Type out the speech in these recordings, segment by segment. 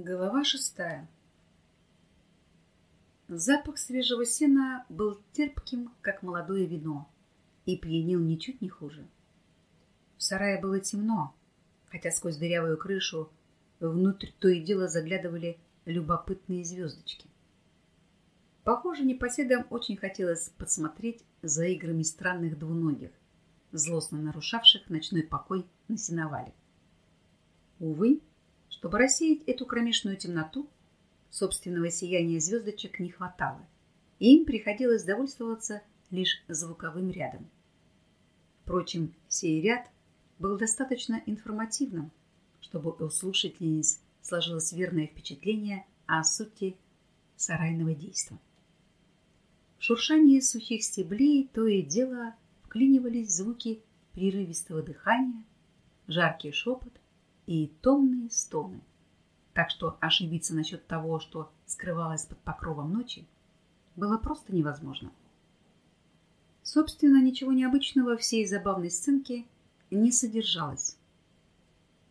Глава шестая. Запах свежего сена был терпким, как молодое вино, и пьянил ничуть не хуже. В сарае было темно, хотя сквозь дырявую крышу внутрь то и дело заглядывали любопытные звездочки. Похоже, непоседам очень хотелось подсмотреть за играми странных двуногих, злостно нарушавших ночной покой на сеновале. Увы, чтобы рассеять эту кромешную темноту, собственного сияния звездочек не хватало, и им приходилось довольствоваться лишь звуковым рядом. Впрочем, сей ряд был достаточно информативным, чтобы у слушательниц сложилось верное впечатление о сути сарайного действа. В шуршании сухих стеблей то и дело вклинивались звуки прерывистого дыхания, жаркий шепот и томные стоны. Так что ошибиться насчет того, что скрывалось под покровом ночи, было просто невозможно. Собственно, ничего необычного всей забавной сценки не содержалось.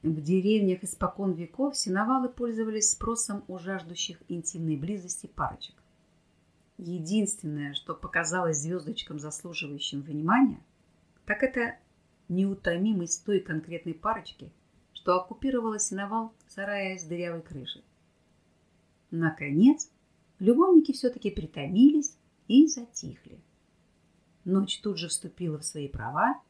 В деревнях испокон веков сеновалы пользовались спросом у жаждущих интимной близости парочек. Единственное, что показалось звездочкам заслуживающим внимания, так это неутомимость той конкретной парочки, что оккупировала сеновал сарая с дырявой крышей. Наконец, любовники все-таки притомились и затихли. Ночь тут же вступила в свои права,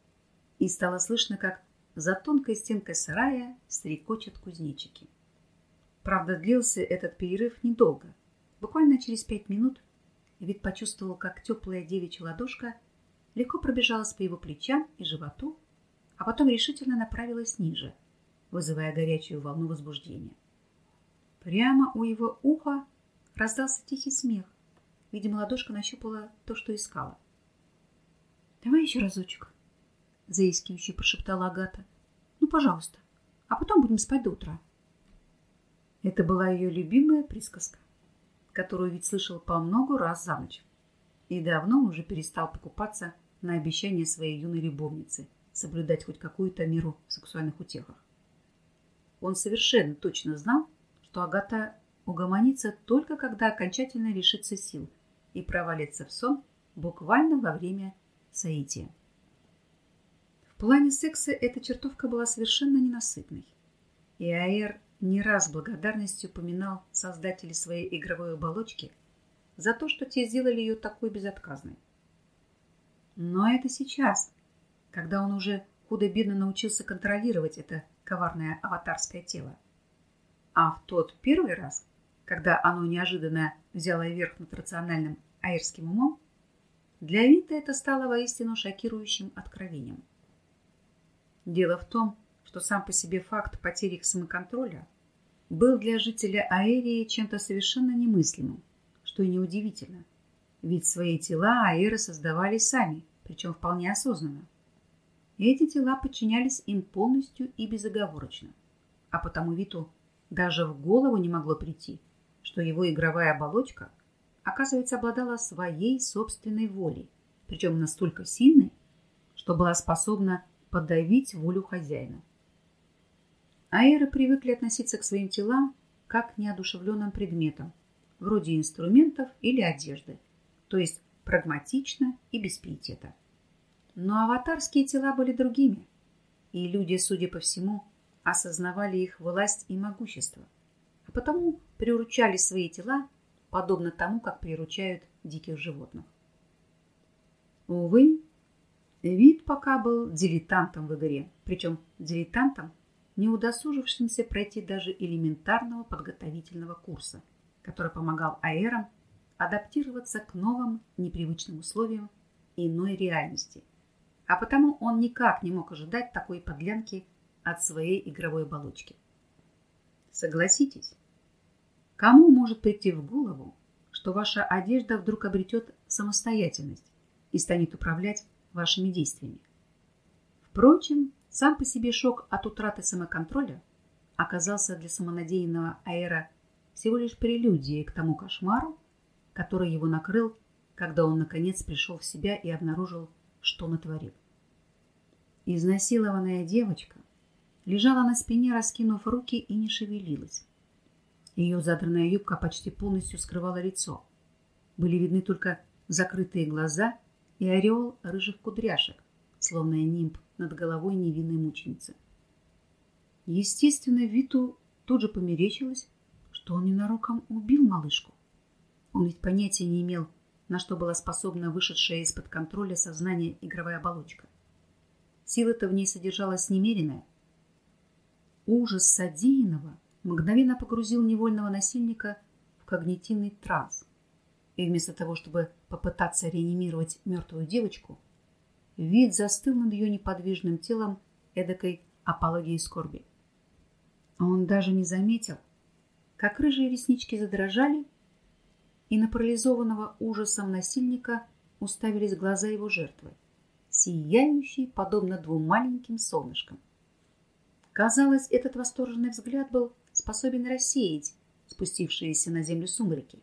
и стало слышно, как за тонкой стенкой сарая стрекочут кузнечики. Правда, длился этот перерыв недолго. Буквально через пять минут вид почувствовал, как теплая девичья ладошка легко пробежалась по его плечам и животу, а потом решительно направилась ниже – вызывая горячую волну возбуждения. Прямо у его уха раздался тихий смех. Видимо, ладошка нащупала то, что искала. «Давай еще разочек», — заискивающе прошептала Агата. «Ну, пожалуйста, а потом будем спать до утра». Это была ее любимая присказка, которую ведь слышал по много раз за ночь и давно уже перестал покупаться на обещание своей юной любовницы соблюдать хоть какую-то меру в сексуальных утехах. Он совершенно точно знал, что Агата угомонится только когда окончательно лишится сил и провалится в сон буквально во время соития. В плане секса эта чертовка была совершенно ненасытной. И Аэр не раз благодарностью упоминал создателей своей игровой оболочки за то, что те сделали ее такой безотказной. Но это сейчас, когда он уже худо-бедно научился контролировать это коварное аватарское тело. А в тот первый раз, когда оно неожиданно взяло верх над рациональным аирским умом, для Вита это стало воистину шокирующим откровением. Дело в том, что сам по себе факт потери самоконтроля был для жителя Аэрии чем-то совершенно немыслимым, что и неудивительно, ведь свои тела аэры создавали сами, причем вполне осознанно эти тела подчинялись им полностью и безоговорочно. А потому Виту даже в голову не могло прийти, что его игровая оболочка, оказывается, обладала своей собственной волей, причем настолько сильной, что была способна подавить волю хозяина. Аэры привыкли относиться к своим телам как к неодушевленным предметам, вроде инструментов или одежды, то есть прагматично и без пиетета. Но аватарские тела были другими, и люди, судя по всему, осознавали их власть и могущество, а потому приручали свои тела, подобно тому, как приручают диких животных. Увы, вид пока был дилетантом в игре, причем дилетантом, не удосужившимся пройти даже элементарного подготовительного курса, который помогал аэрам адаптироваться к новым непривычным условиям иной реальности – а потому он никак не мог ожидать такой подлянки от своей игровой оболочки. Согласитесь, кому может прийти в голову, что ваша одежда вдруг обретет самостоятельность и станет управлять вашими действиями? Впрочем, сам по себе шок от утраты самоконтроля оказался для самонадеянного аэра всего лишь прелюдией к тому кошмару, который его накрыл, когда он наконец пришел в себя и обнаружил, что натворил. Изнасилованная девочка лежала на спине, раскинув руки и не шевелилась. Ее задранная юбка почти полностью скрывала лицо. Были видны только закрытые глаза и ореол рыжих кудряшек, словно нимб над головой невинной мученицы. Естественно, Виту тут же померещилось, что он ненароком убил малышку. Он ведь понятия не имел, на что была способна вышедшая из-под контроля сознания игровая оболочка. Сила-то в ней содержалась немеренная. Ужас содеянного мгновенно погрузил невольного насильника в когнитивный транс. И вместо того, чтобы попытаться реанимировать мертвую девочку, вид застыл над ее неподвижным телом эдакой апологией скорби. Он даже не заметил, как рыжие реснички задрожали, и на парализованного ужасом насильника уставились глаза его жертвы, сияющие, подобно двум маленьким солнышкам. Казалось, этот восторженный взгляд был способен рассеять спустившиеся на землю сумерки.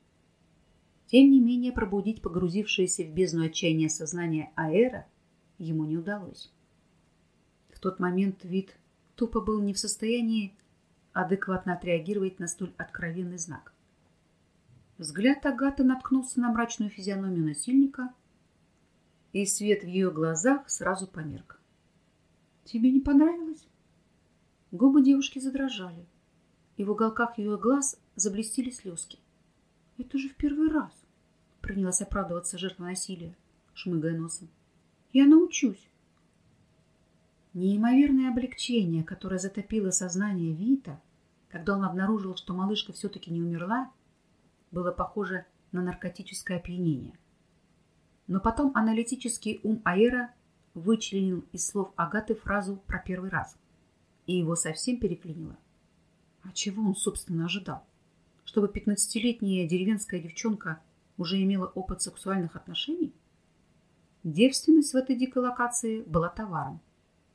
Тем не менее, пробудить погрузившееся в бездну отчаяния сознание Аэра ему не удалось. В тот момент вид тупо был не в состоянии адекватно отреагировать на столь откровенный знак. Взгляд Агаты наткнулся на мрачную физиономию насильника, и свет в ее глазах сразу померк. «Тебе не понравилось?» Губы девушки задрожали, и в уголках ее глаз заблестели слезки. «Это же в первый раз!» — принялась оправдываться жертва насилия, шмыгая носом. «Я научусь!» Неимоверное облегчение, которое затопило сознание Вита, когда он обнаружил, что малышка все-таки не умерла, было похоже на наркотическое опьянение. Но потом аналитический ум Аэра вычленил из слов Агаты фразу про первый раз, и его совсем переклинило. А чего он, собственно, ожидал? Чтобы пятнадцатилетняя деревенская девчонка уже имела опыт сексуальных отношений? Девственность в этой дикой локации была товаром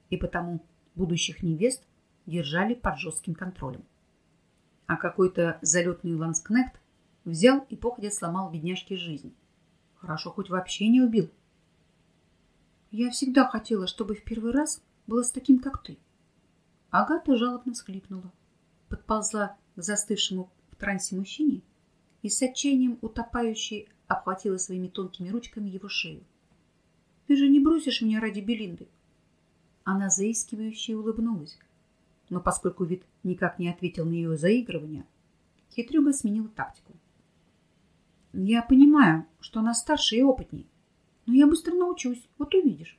и потому будущих невест держали под жестким контролем. А какой-то залетный ланскнехт взял и походя сломал бедняжке жизнь. Хорошо, хоть вообще не убил. Я всегда хотела, чтобы в первый раз было с таким, как ты. Агата жалобно всхлипнула, подползла к застывшему в трансе мужчине и с отчаянием утопающей обхватила своими тонкими ручками его шею. Ты же не бросишь меня ради Белинды? Она заискивающе улыбнулась. Но поскольку вид никак не ответил на ее заигрывание, хитрюга сменила тактику. «Я понимаю, что она старше и опытней, но я быстро научусь, вот увидишь.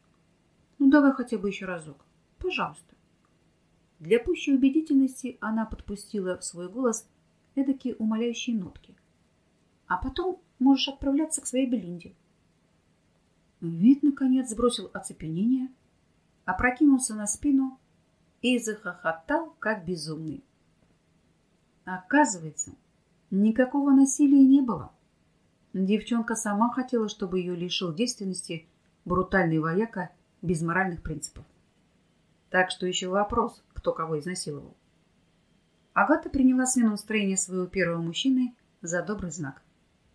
Ну, давай хотя бы еще разок. Пожалуйста». Для пущей убедительности она подпустила в свой голос эдакие умоляющие нотки. «А потом можешь отправляться к своей Белинде». Вид, наконец, сбросил оцепенение – опрокинулся на спину и захохотал, как безумный. Оказывается, никакого насилия не было. Девчонка сама хотела, чтобы ее лишил девственности брутальный вояка без моральных принципов. Так что еще вопрос, кто кого изнасиловал. Агата приняла смену настроения своего первого мужчины за добрый знак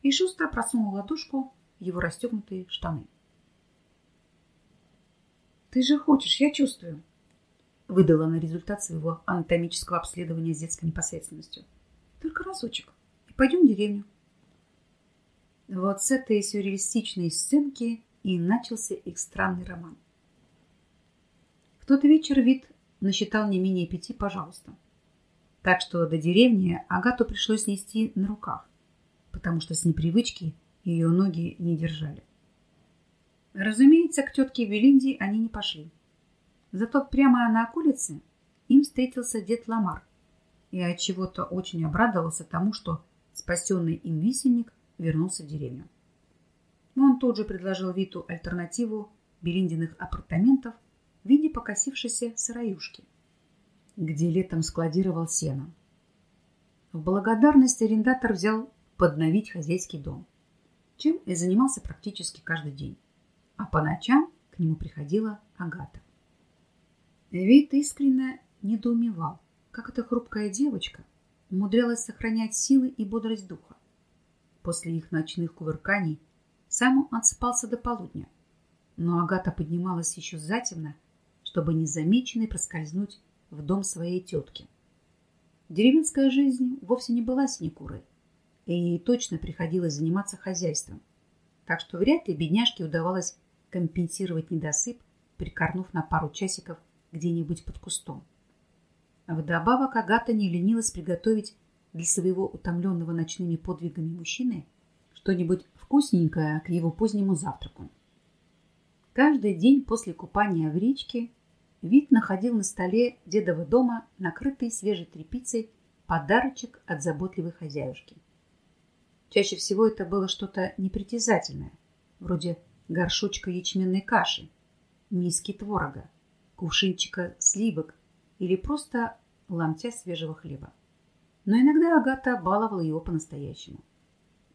и шустро просунула ладошку в его расстегнутые штаны. Ты же хочешь, я чувствую. Выдала на результат своего анатомического обследования с детской непосредственностью. Только разочек. И пойдем в деревню. Вот с этой сюрреалистичной сценки и начался их странный роман. В тот вечер вид насчитал не менее пяти «пожалуйста». Так что до деревни Агату пришлось нести на руках, потому что с непривычки ее ноги не держали. Разумеется, к тетке Велинде они не пошли. Зато прямо на околице им встретился дед Ламар и от чего-то очень обрадовался тому, что спасенный им висельник вернулся в деревню. Он тут же предложил Виту альтернативу Белиндиных апартаментов в виде покосившейся сыроюшки, где летом складировал сено. В благодарность арендатор взял подновить хозяйский дом, чем и занимался практически каждый день а по ночам к нему приходила Агата. Вид искренне недоумевал, как эта хрупкая девочка умудрялась сохранять силы и бодрость духа. После их ночных кувырканий сам он отсыпался до полудня, но Агата поднималась еще затемно, чтобы незамеченной проскользнуть в дом своей тетки. Деревенская жизнь вовсе не была синекурой, и ей точно приходилось заниматься хозяйством, так что вряд ли бедняжке удавалось компенсировать недосып, прикорнув на пару часиков где-нибудь под кустом. Вдобавок Агата не ленилась приготовить для своего утомленного ночными подвигами мужчины что-нибудь вкусненькое к его позднему завтраку. Каждый день после купания в речке Вид находил на столе дедова дома, накрытый свежей тряпицей, подарочек от заботливой хозяюшки. Чаще всего это было что-то непритязательное, вроде горшочка ячменной каши, миски творога, кувшинчика сливок или просто ломтя свежего хлеба. Но иногда Агата баловала его по-настоящему.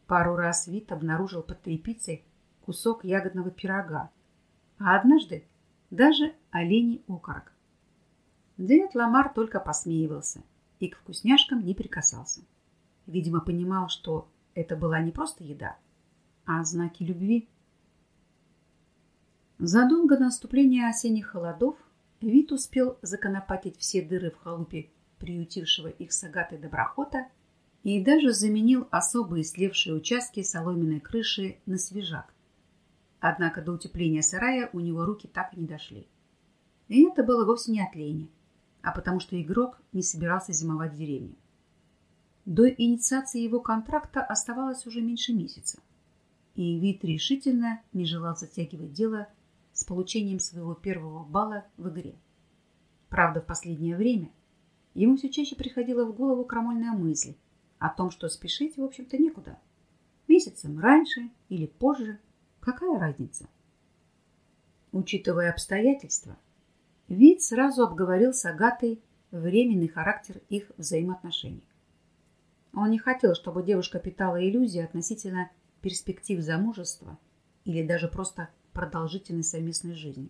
Пару раз Вит обнаружил под тряпицей кусок ягодного пирога, а однажды даже оленей окорок. Дед Ламар только посмеивался и к вкусняшкам не прикасался. Видимо, понимал, что это была не просто еда, а знаки любви. Задолго до наступления осенних холодов Вит успел законопатить все дыры в халупе приютившего их с Агатой доброхота и даже заменил особые слевшие участки соломенной крыши на свежак. Однако до утепления сарая у него руки так и не дошли. И это было вовсе не от лени, а потому что игрок не собирался зимовать в деревне. До инициации его контракта оставалось уже меньше месяца, и Вит решительно не желал затягивать дело с получением своего первого балла в игре. Правда, в последнее время ему все чаще приходила в голову крамольная мысль о том, что спешить, в общем-то, некуда. Месяцем раньше или позже, какая разница? Учитывая обстоятельства, Вит сразу обговорил с Агатой временный характер их взаимоотношений. Он не хотел, чтобы девушка питала иллюзии относительно перспектив замужества или даже просто продолжительной совместной жизни.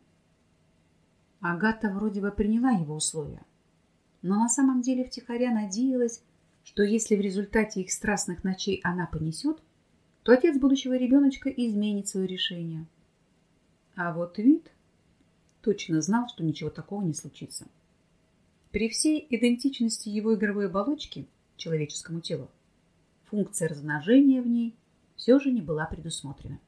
Агата вроде бы приняла его условия, но на самом деле втихаря надеялась, что если в результате их страстных ночей она понесет, то отец будущего ребеночка изменит свое решение. А вот вид точно знал, что ничего такого не случится. При всей идентичности его игровой оболочки – человеческому телу. Функция размножения в ней все же не была предусмотрена.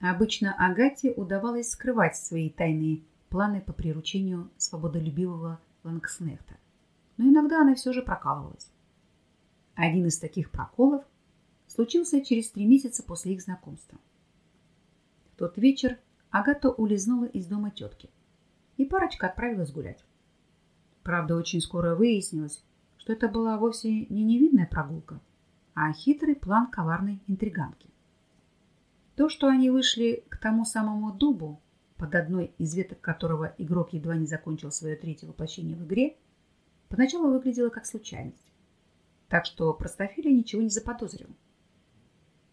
Обычно Агате удавалось скрывать свои тайные планы по приручению свободолюбивого Лангснехта, но иногда она все же прокалывалась. Один из таких проколов случился через три месяца после их знакомства. В тот вечер Агата улизнула из дома тетки, и парочка отправилась гулять. Правда, очень скоро выяснилось, что это была вовсе не невинная прогулка, а хитрый план коварной интриганки. То, что они вышли к тому самому дубу, под одной из веток которого игрок едва не закончил свое третье воплощение в игре, поначалу выглядело как случайность. Так что простофиля ничего не заподозрил.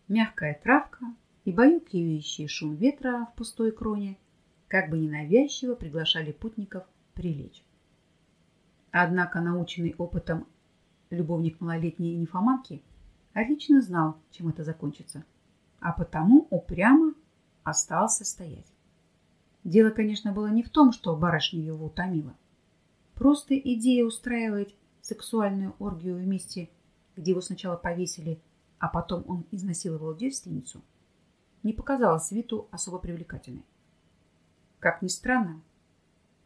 Мягкая травка и баюкивающий шум ветра в пустой кроне как бы ненавязчиво приглашали путников прилечь. Однако, наученный опытом любовник малолетней нимфоманки отлично знал, чем это закончится, а потому упрямо остался стоять. Дело, конечно, было не в том, что барышня его утомила. Просто идея устраивать сексуальную оргию в месте, где его сначала повесили, а потом он изнасиловал девственницу, не показалась Виту особо привлекательной. Как ни странно,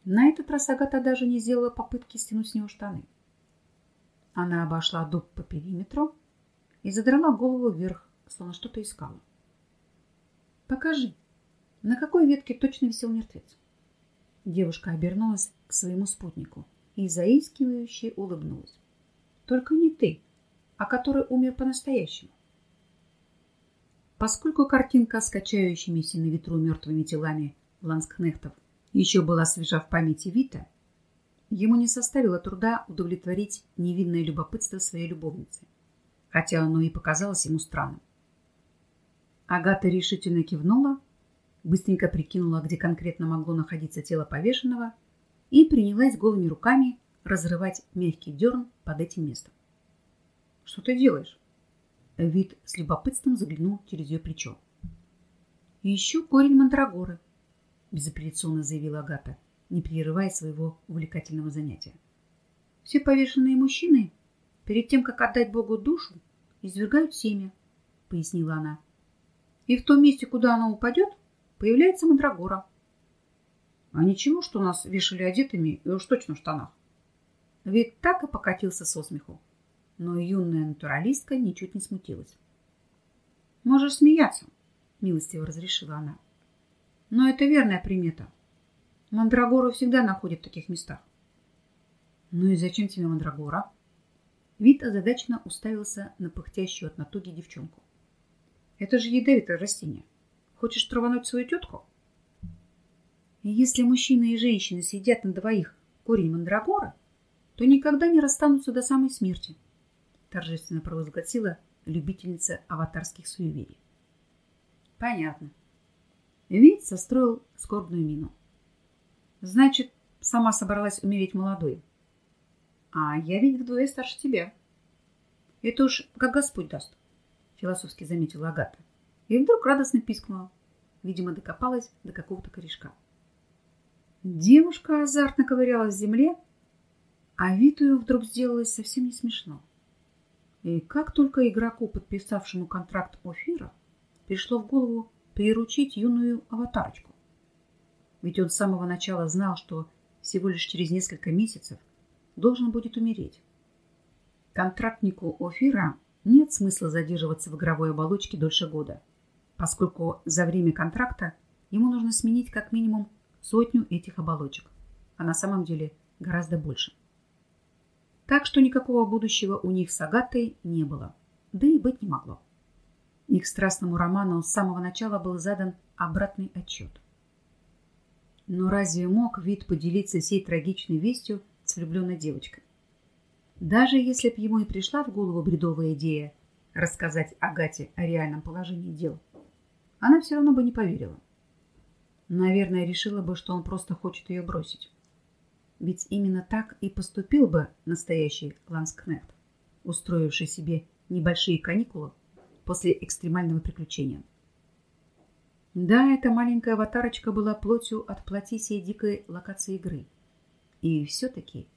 на этот раз Агата даже не сделала попытки стянуть с него штаны. Она обошла дуб по периметру и задрала голову вверх, словно что-то искала. «Покажи, на какой ветке точно висел мертвец?» Девушка обернулась к своему спутнику и заискивающе улыбнулась. «Только не ты, а который умер по-настоящему». Поскольку картинка с качающимися на ветру мертвыми телами ланскнехтов еще была свежа в памяти Вита, ему не составило труда удовлетворить невинное любопытство своей любовницы, хотя оно и показалось ему странным. Агата решительно кивнула, быстренько прикинула, где конкретно могло находиться тело повешенного, и принялась голыми руками разрывать мягкий дерн под этим местом. «Что ты делаешь?» Вид с любопытством заглянул через ее плечо. «Ищу корень мандрагоры», безапелляционно заявила Агата, не прерывая своего увлекательного занятия. Все повешенные мужчины перед тем, как отдать Богу душу, извергают семя, пояснила она. И в том месте, куда оно упадет, появляется мандрагора. А ничего, что нас вешали одетыми и уж точно в штанах. Вик так и покатился со смеху. Но юная натуралистка ничуть не смутилась. «Можешь смеяться», — милостиво разрешила она. «Но это верная примета. Мандрагору всегда находят в таких местах». «Ну и зачем тебе мандрагора?» Вид озадаченно уставился на пыхтящую от натуги девчонку. «Это же ядовитое растение. Хочешь травануть свою тетку?» «Если мужчина и женщина съедят на двоих корень мандрагора, то никогда не расстанутся до самой смерти», торжественно провозгласила любительница аватарских суеверий. Понятно. Вид состроил скорбную мину. Значит, сама собралась умереть молодой. А я ведь вдвое старше тебя. Это уж как Господь даст, философски заметила Агата. И вдруг радостно пискнула. Видимо, докопалась до какого-то корешка. Девушка азартно ковырялась в земле, а вид ее вдруг сделалось совсем не смешно. И как только игроку, подписавшему контракт Офира, пришло в голову приручить юную аватарочку. Ведь он с самого начала знал, что всего лишь через несколько месяцев должен будет умереть. Контрактнику Офира нет смысла задерживаться в игровой оболочке дольше года, поскольку за время контракта ему нужно сменить как минимум сотню этих оболочек, а на самом деле гораздо больше. Так что никакого будущего у них с Агатой не было, да и быть не могло. Их страстному роману с самого начала был задан обратный отчет. Но разве мог вид поделиться сей трагичной вестью с влюбленной девочкой? Даже если б ему и пришла в голову бредовая идея рассказать Агате о реальном положении дел, она все равно бы не поверила. Наверное, решила бы, что он просто хочет ее бросить. Ведь именно так и поступил бы настоящий Ланскнехт, устроивший себе небольшие каникулы после экстремального приключения. Да, эта маленькая аватарочка была плотью от плоти сей дикой локации игры. И все-таки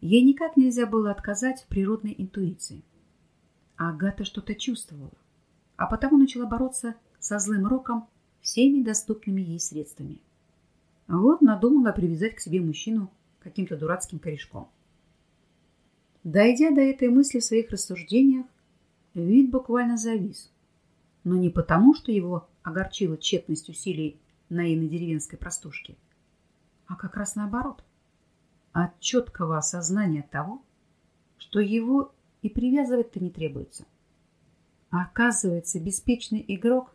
ей никак нельзя было отказать в природной интуиции. Агата что-то чувствовала, а потому начала бороться со злым роком всеми доступными ей средствами. Вот надумала привязать к себе мужчину каким-то дурацким корешком. Дойдя до этой мысли в своих рассуждениях, вид буквально завис. Но не потому, что его огорчила тщетность усилий наивной деревенской простушки, а как раз наоборот. От четкого осознания того, что его и привязывать-то не требуется. А оказывается, беспечный игрок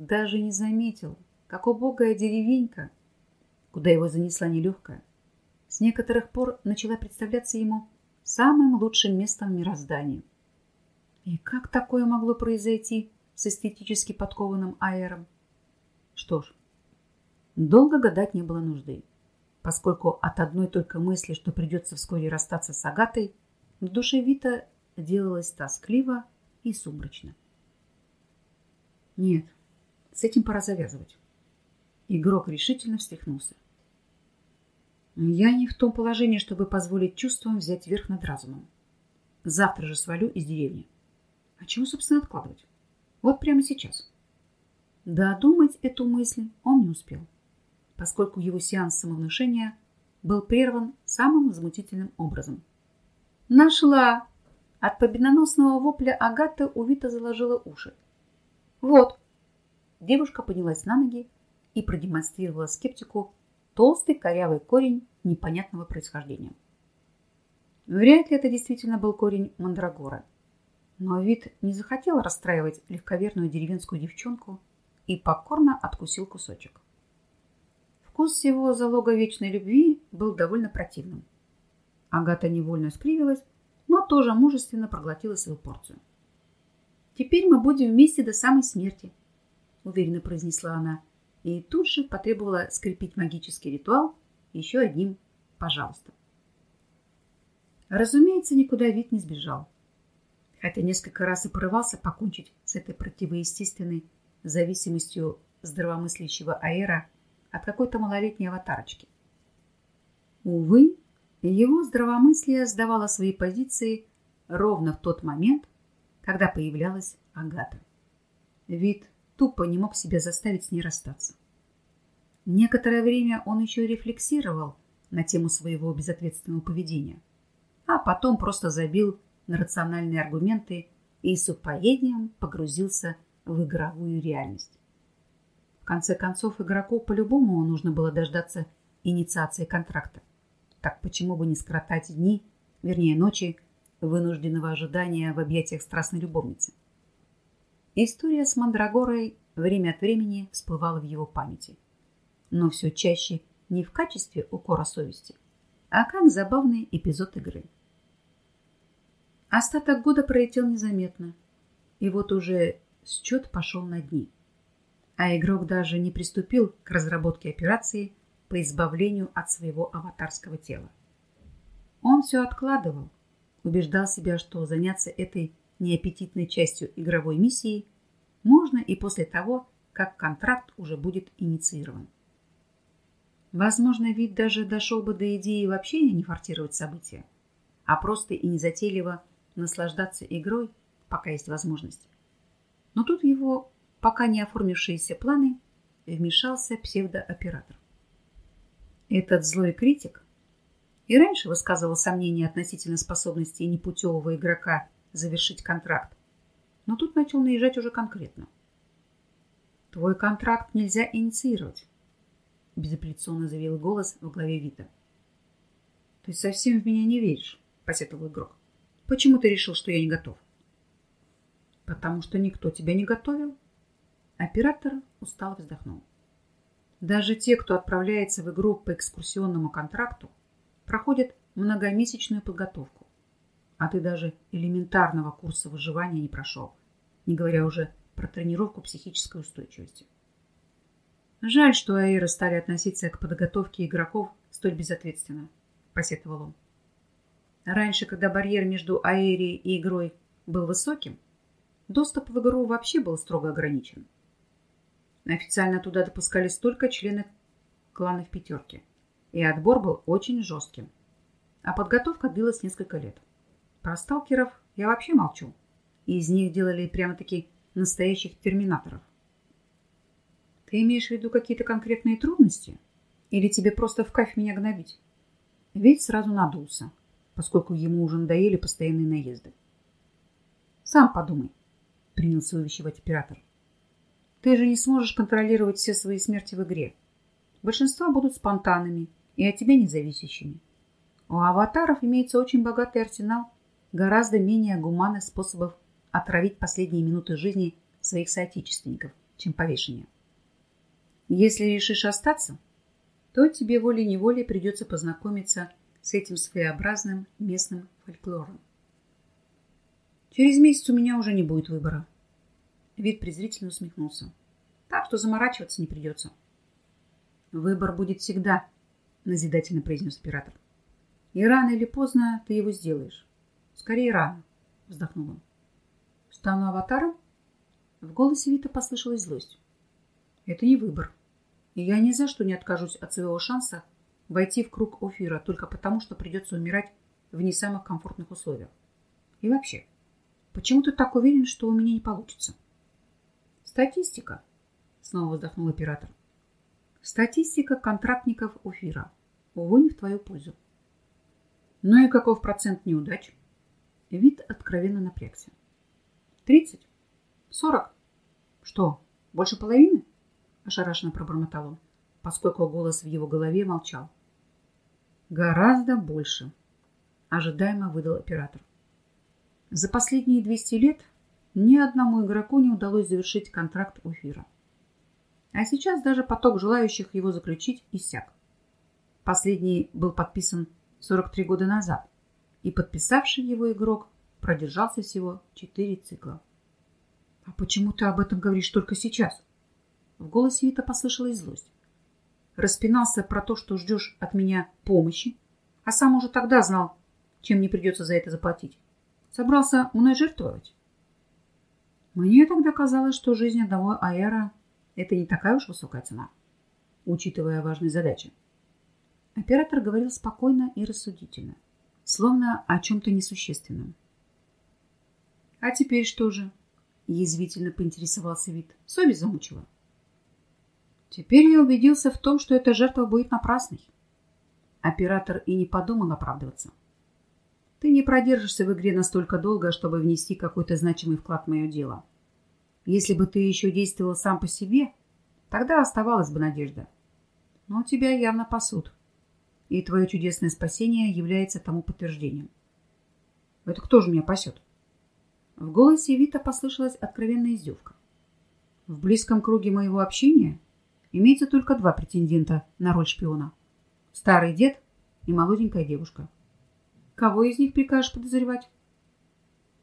даже не заметил, как убогая деревенька, куда его занесла нелегкая, с некоторых пор начала представляться ему самым лучшим местом в мироздании. И как такое могло произойти с эстетически подкованным аэром? Что ж, долго гадать не было нужды, поскольку от одной только мысли, что придется вскоре расстаться с Агатой, в душе Вита делалось тоскливо и сумрачно. Нет, с этим пора завязывать. Игрок решительно встряхнулся. Я не в том положении, чтобы позволить чувствам взять верх над разумом. Завтра же свалю из деревни. А чего, собственно, откладывать? Вот прямо сейчас. Додумать эту мысль он не успел, поскольку его сеанс самовнушения был прерван самым возмутительным образом. «Нашла!» От победоносного вопля Агата увито заложила уши. «Вот!» Девушка поднялась на ноги и продемонстрировала скептику толстый корявый корень непонятного происхождения. Вряд ли это действительно был корень мандрагора. Но вид не захотел расстраивать легковерную деревенскую девчонку и покорно откусил кусочек. Вкус всего залога вечной любви был довольно противным. Агата невольно скривилась, но тоже мужественно проглотила свою порцию. «Теперь мы будем вместе до самой смерти», — уверенно произнесла она, и тут же потребовала скрепить магический ритуал еще одним «пожалуйста». Разумеется, никуда вид не сбежал, хотя несколько раз и порывался покончить с этой противоестественной зависимостью здравомыслящего аэра от какой-то малолетней аватарочки. Увы, Его здравомыслие сдавало свои позиции ровно в тот момент, когда появлялась Агата. Вид тупо не мог себя заставить с ней расстаться. Некоторое время он еще рефлексировал на тему своего безответственного поведения, а потом просто забил на рациональные аргументы и с упоением погрузился в игровую реальность. В конце концов, игроку по-любому нужно было дождаться инициации контракта. Так почему бы не скоротать дни, вернее ночи, вынужденного ожидания в объятиях страстной любовницы? История с Мандрагорой время от времени всплывала в его памяти. Но все чаще не в качестве укора совести, а как забавный эпизод игры. Остаток года пролетел незаметно, и вот уже счет пошел на дни. А игрок даже не приступил к разработке операции по избавлению от своего аватарского тела. Он все откладывал, убеждал себя, что заняться этой неаппетитной частью игровой миссии можно и после того, как контракт уже будет инициирован. Возможно, вид даже дошел бы до идеи вообще не форсировать события, а просто и незатейливо наслаждаться игрой, пока есть возможность. Но тут его пока не оформившиеся планы вмешался псевдооператор. Этот злой критик и раньше высказывал сомнения относительно способности непутевого игрока завершить контракт, но тут начал наезжать уже конкретно. «Твой контракт нельзя инициировать», — безапелляционно заявил голос в главе Вита. «Ты совсем в меня не веришь», — посетовал игрок. «Почему ты решил, что я не готов?» «Потому что никто тебя не готовил». Оператор устало вздохнул. Даже те, кто отправляется в игру по экскурсионному контракту, проходят многомесячную подготовку. А ты даже элементарного курса выживания не прошел не говоря уже про тренировку психической устойчивости. Жаль, что аэры стали относиться к подготовке игроков столь безответственно, посетовал он. Раньше, когда барьер между аэрией и игрой был высоким, доступ в игру вообще был строго ограничен. Официально туда допускались только члены кланов пятерки, и отбор был очень жестким. А подготовка длилась несколько лет. Про сталкеров я вообще молчу из них делали прямо-таки настоящих терминаторов. Ты имеешь в виду какие-то конкретные трудности? Или тебе просто в кайф меня гнобить? Ведь сразу надулся, поскольку ему уже надоели постоянные наезды. Сам подумай, принялся увещевать оператор. Ты же не сможешь контролировать все свои смерти в игре. Большинство будут спонтанными и от тебя независящими. У аватаров имеется очень богатый арсенал гораздо менее гуманных способов отравить последние минуты жизни своих соотечественников, чем повешение. Если решишь остаться, то тебе волей-неволей придется познакомиться с этим своеобразным местным фольклором. Через месяц у меня уже не будет выбора. Вид презрительно усмехнулся. Так что заморачиваться не придется. Выбор будет всегда, назидательно произнес оператор. И рано или поздно ты его сделаешь. Скорее рано, вздохнул он. Стану аватаром? В голосе Вита послышалась злость. Это не выбор. И я ни за что не откажусь от своего шанса войти в круг Офира только потому, что придется умирать в не самых комфортных условиях. И вообще, почему ты так уверен, что у меня не получится? Статистика, снова вздохнул оператор. Статистика контрактников Офира. Увы, не в твою пользу. Ну и каков процент неудач? Вид откровенно напрягся. Тридцать? Сорок? Что, больше половины? Ошарашенно пробормотал он, поскольку голос в его голове молчал. Гораздо больше, ожидаемо выдал оператор. За последние 200 лет ни одному игроку не удалось завершить контракт Уфира. А сейчас даже поток желающих его заключить иссяк. Последний был подписан 43 года назад, и подписавший его игрок продержался всего четыре цикла. «А почему ты об этом говоришь только сейчас?» В голосе Вита послышалась злость. Распинался про то, что ждешь от меня помощи, а сам уже тогда знал, чем мне придется за это заплатить. Собрался мной жертвовать? Мне тогда казалось, что жизнь одного аэра – это не такая уж высокая цена, учитывая важные задачи. Оператор говорил спокойно и рассудительно, словно о чем-то несущественном. «А теперь что же?» — язвительно поинтересовался вид. «Совесть замучила». «Теперь я убедился в том, что эта жертва будет напрасной». Оператор и не подумал оправдываться. «Ты не продержишься в игре настолько долго, чтобы внести какой-то значимый вклад в мое дело. Если бы ты еще действовал сам по себе, тогда оставалась бы надежда. Но тебя явно пасут, и твое чудесное спасение является тому подтверждением». «Это кто же меня пасет?» В голосе Вита послышалась откровенная издевка. В близком круге моего общения имеется только два претендента на роль шпиона. Старый дед и молоденькая девушка. Кого из них прикажешь подозревать?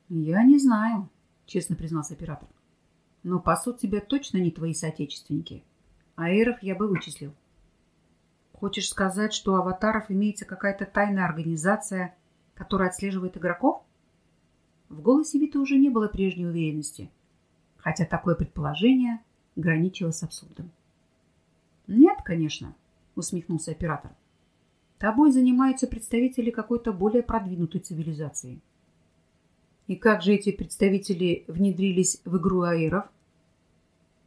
Я не знаю, честно признался оператор. Но пасут тебя точно не твои соотечественники. А эров я бы вычислил. Хочешь сказать, что у аватаров имеется какая-то тайная организация, которая отслеживает игроков? В голосе Вита уже не было прежней уверенности, хотя такое предположение граничило с абсурдом. «Нет, конечно», — усмехнулся оператор. «Тобой занимаются представители какой-то более продвинутой цивилизации». «И как же эти представители внедрились в игру аэров?»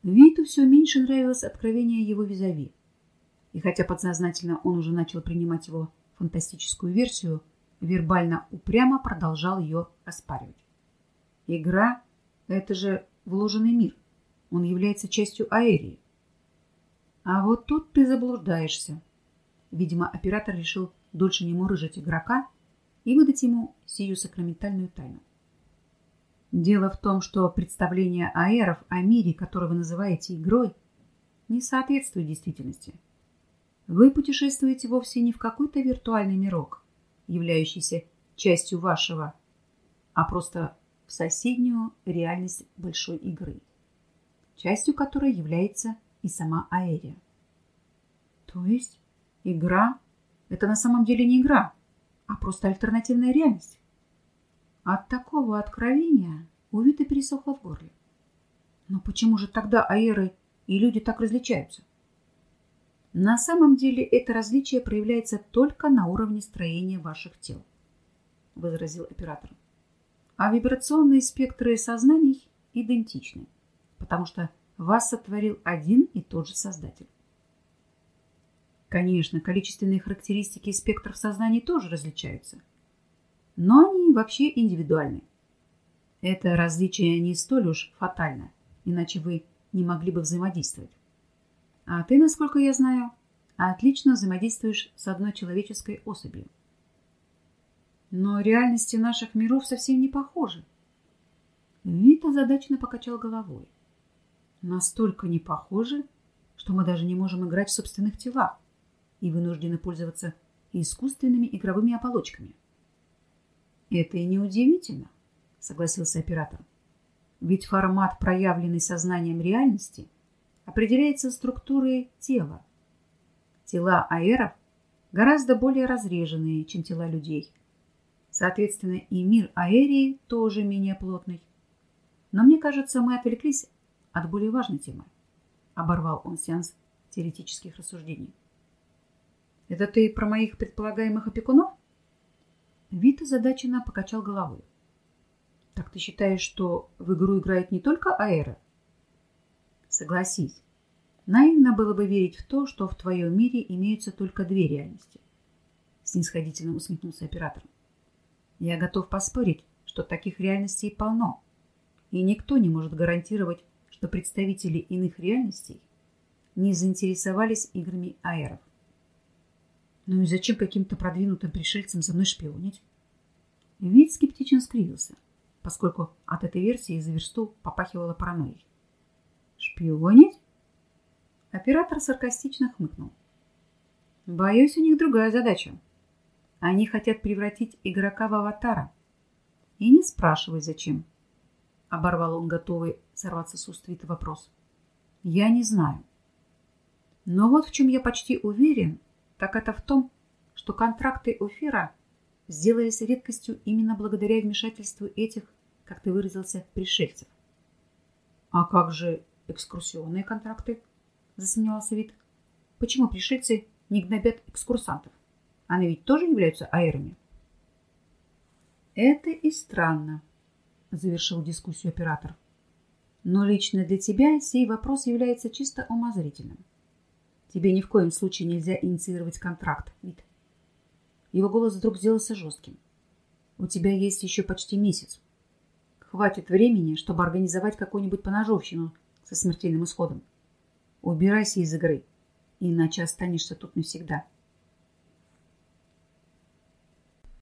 Виту все меньше нравилось откровение его визави. И хотя подсознательно он уже начал принимать его фантастическую версию, вербально упрямо продолжал ее оспаривать. Игра — это же вложенный мир. Он является частью аэрии. А вот тут ты заблуждаешься. Видимо, оператор решил дольше не мурыжить игрока и выдать ему сию сакраментальную тайну. Дело в том, что представление аэров о мире, который вы называете игрой, не соответствует действительности. Вы путешествуете вовсе не в какой-то виртуальный мирок, являющийся частью вашего, а просто в соседнюю реальность большой игры, частью которой является и сама Аэрия. То есть игра – это на самом деле не игра, а просто альтернативная реальность. От такого откровения у Виты пересохло в горле. Но почему же тогда аэры и люди так различаются? На самом деле это различие проявляется только на уровне строения ваших тел, возразил оператор. А вибрационные спектры сознаний идентичны, потому что вас сотворил один и тот же Создатель. Конечно, количественные характеристики спектров сознаний тоже различаются, но они вообще индивидуальны. Это различие не столь уж фатально, иначе вы не могли бы взаимодействовать. А ты, насколько я знаю, отлично взаимодействуешь с одной человеческой особью. Но реальности наших миров совсем не похожи. Вит озадаченно покачал головой. Настолько не похожи, что мы даже не можем играть в собственных телах и вынуждены пользоваться искусственными игровыми оболочками. Это и не удивительно, согласился оператор. Ведь формат, проявленный сознанием реальности – определяется структурой тела. Тела аэров гораздо более разреженные, чем тела людей. Соответственно, и мир аэрии тоже менее плотный. Но мне кажется, мы отвлеклись от более важной темы. Оборвал он сеанс теоретических рассуждений. Это ты про моих предполагаемых опекунов? Вита задаченно покачал головой. Так ты считаешь, что в игру играет не только аэро, Согласись, наивно было бы верить в то, что в твоем мире имеются только две реальности. Снисходительно усмехнулся оператор. Я готов поспорить, что таких реальностей полно, и никто не может гарантировать, что представители иных реальностей не заинтересовались играми аэров. Ну и зачем каким-то продвинутым пришельцам за мной шпионить? Вид скептично скривился, поскольку от этой версии за версту попахивало паранойей. Шпионить? Оператор саркастично хмыкнул. Боюсь, у них другая задача. Они хотят превратить игрока в аватара. И не спрашивай, зачем. Оборвал он, готовый сорваться с уст Вита вопрос. Я не знаю. Но вот в чем я почти уверен, так это в том, что контракты Офира сделались редкостью именно благодаря вмешательству этих, как ты выразился, пришельцев. А как же экскурсионные контракты, засомневался вид. Почему пришельцы не гнобят экскурсантов? Они ведь тоже являются аэрами. Это и странно, завершил дискуссию оператор. Но лично для тебя сей вопрос является чисто умозрительным. Тебе ни в коем случае нельзя инициировать контракт, Вит. Его голос вдруг сделался жестким. У тебя есть еще почти месяц. Хватит времени, чтобы организовать какую-нибудь поножовщину со смертельным исходом. Убирайся из игры, иначе останешься тут навсегда. —